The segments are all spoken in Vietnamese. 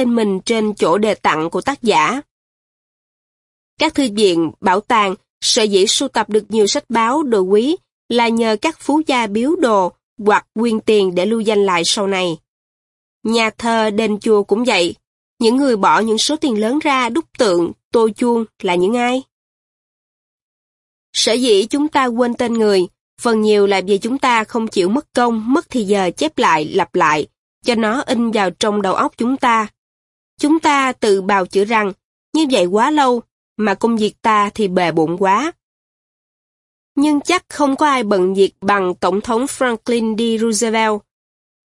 tên mình trên chỗ đề tặng của tác giả. Các thư viện, bảo tàng, sở dĩ sưu tập được nhiều sách báo đồ quý là nhờ các phú gia biếu đồ hoặc quyên tiền để lưu danh lại sau này. Nhà thờ, đền chùa cũng vậy. Những người bỏ những số tiền lớn ra đúc tượng, tô chuông là những ai? Sở dĩ chúng ta quên tên người, phần nhiều là vì chúng ta không chịu mất công, mất thì giờ chép lại, lặp lại, cho nó in vào trong đầu óc chúng ta. Chúng ta tự bào chữa rằng, như vậy quá lâu, mà công việc ta thì bề bộn quá. Nhưng chắc không có ai bận việc bằng Tổng thống Franklin D. Roosevelt.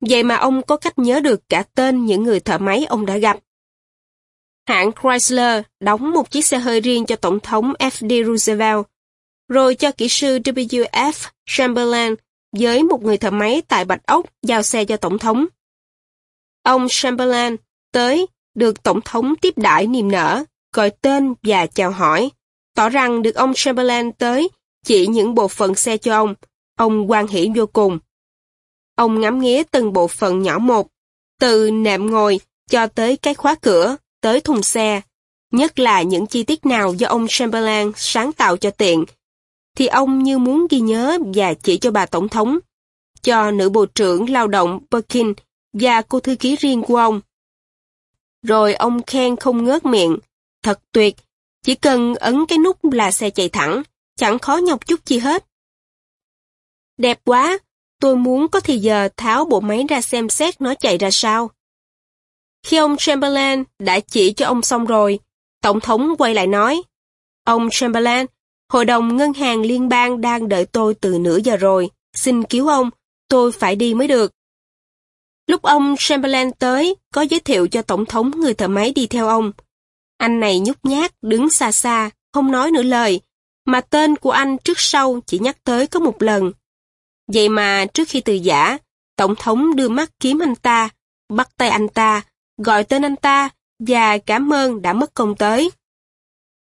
Vậy mà ông có cách nhớ được cả tên những người thợ máy ông đã gặp. Hãng Chrysler đóng một chiếc xe hơi riêng cho Tổng thống F.D. Roosevelt, rồi cho kỹ sư W.F. Chamberlain với một người thợ máy tại Bạch Ốc giao xe cho Tổng thống. Ông Chamberlain tới được Tổng thống tiếp đãi niềm nở, gọi tên và chào hỏi, tỏ rằng được ông Chamberlain tới chỉ những bộ phận xe cho ông, ông quan hỷ vô cùng. Ông ngắm nghía từng bộ phận nhỏ một, từ nệm ngồi cho tới cái khóa cửa, tới thùng xe, nhất là những chi tiết nào do ông Chamberlain sáng tạo cho tiện, thì ông như muốn ghi nhớ và chỉ cho bà Tổng thống, cho nữ Bộ trưởng Lao động Perkin và cô thư ký riêng của ông. Rồi ông khen không ngớt miệng, thật tuyệt, chỉ cần ấn cái nút là xe chạy thẳng, chẳng khó nhọc chút chi hết. Đẹp quá, tôi muốn có thì giờ tháo bộ máy ra xem xét nó chạy ra sao. Khi ông Chamberlain đã chỉ cho ông xong rồi, Tổng thống quay lại nói, Ông Chamberlain, Hội đồng Ngân hàng Liên bang đang đợi tôi từ nửa giờ rồi, xin cứu ông, tôi phải đi mới được. Lúc ông Chamberlain tới, có giới thiệu cho Tổng thống người thợ máy đi theo ông. Anh này nhút nhát, đứng xa xa, không nói nửa lời, mà tên của anh trước sau chỉ nhắc tới có một lần. Vậy mà trước khi từ giả, Tổng thống đưa mắt kiếm anh ta, bắt tay anh ta, gọi tên anh ta và cảm ơn đã mất công tới.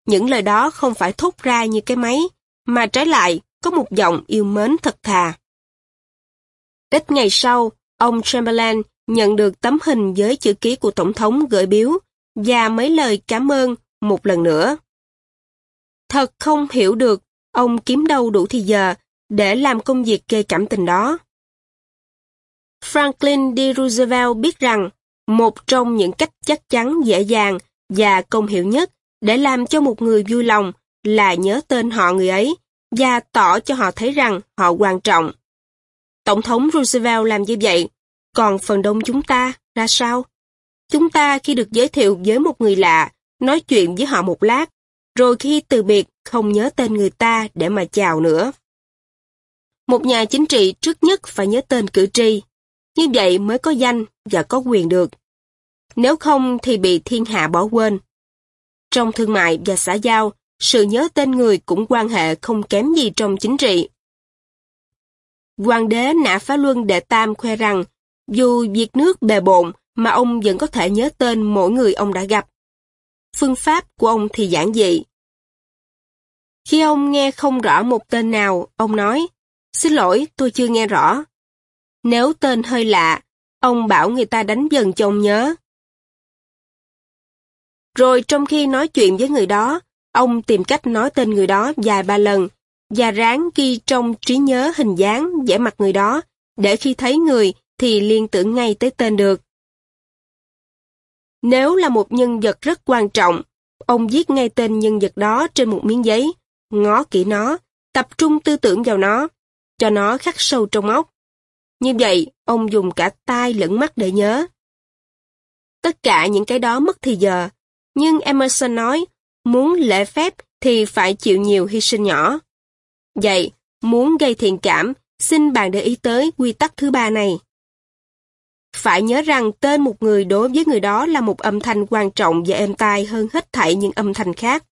Những lời đó không phải thốt ra như cái máy, mà trái lại có một giọng yêu mến thật thà. Ít ngày sau, ông Chamberlain nhận được tấm hình với chữ ký của Tổng thống gửi biếu và mấy lời cảm ơn một lần nữa. Thật không hiểu được, ông kiếm đâu đủ thì giờ để làm công việc gây cảm tình đó. Franklin D. Roosevelt biết rằng một trong những cách chắc chắn dễ dàng và công hiệu nhất để làm cho một người vui lòng là nhớ tên họ người ấy và tỏ cho họ thấy rằng họ quan trọng. Tổng thống Roosevelt làm như vậy, còn phần đông chúng ta ra sao? Chúng ta khi được giới thiệu với một người lạ, nói chuyện với họ một lát, rồi khi từ biệt không nhớ tên người ta để mà chào nữa. Một nhà chính trị trước nhất phải nhớ tên cử tri, như vậy mới có danh và có quyền được. Nếu không thì bị thiên hạ bỏ quên. Trong thương mại và xã giao, sự nhớ tên người cũng quan hệ không kém gì trong chính trị. Hoàng đế Nã Phá Luân Đệ Tam khoe rằng, dù việc nước bề bộn mà ông vẫn có thể nhớ tên mỗi người ông đã gặp. Phương pháp của ông thì giản dị. Khi ông nghe không rõ một tên nào, ông nói, xin lỗi tôi chưa nghe rõ. Nếu tên hơi lạ, ông bảo người ta đánh dần cho ông nhớ. Rồi trong khi nói chuyện với người đó, ông tìm cách nói tên người đó vài ba lần và ráng ghi trong trí nhớ hình dáng, vẻ mặt người đó, để khi thấy người thì liên tưởng ngay tới tên được. Nếu là một nhân vật rất quan trọng, ông viết ngay tên nhân vật đó trên một miếng giấy, ngó kỹ nó, tập trung tư tưởng vào nó, cho nó khắc sâu trong óc. Như vậy, ông dùng cả tai lẫn mắt để nhớ. Tất cả những cái đó mất thì giờ, nhưng Emerson nói, muốn lễ phép thì phải chịu nhiều hy sinh nhỏ. Vậy, muốn gây thiện cảm, xin bạn để ý tới quy tắc thứ ba này. Phải nhớ rằng tên một người đối với người đó là một âm thanh quan trọng và êm tai hơn hết thảy những âm thanh khác.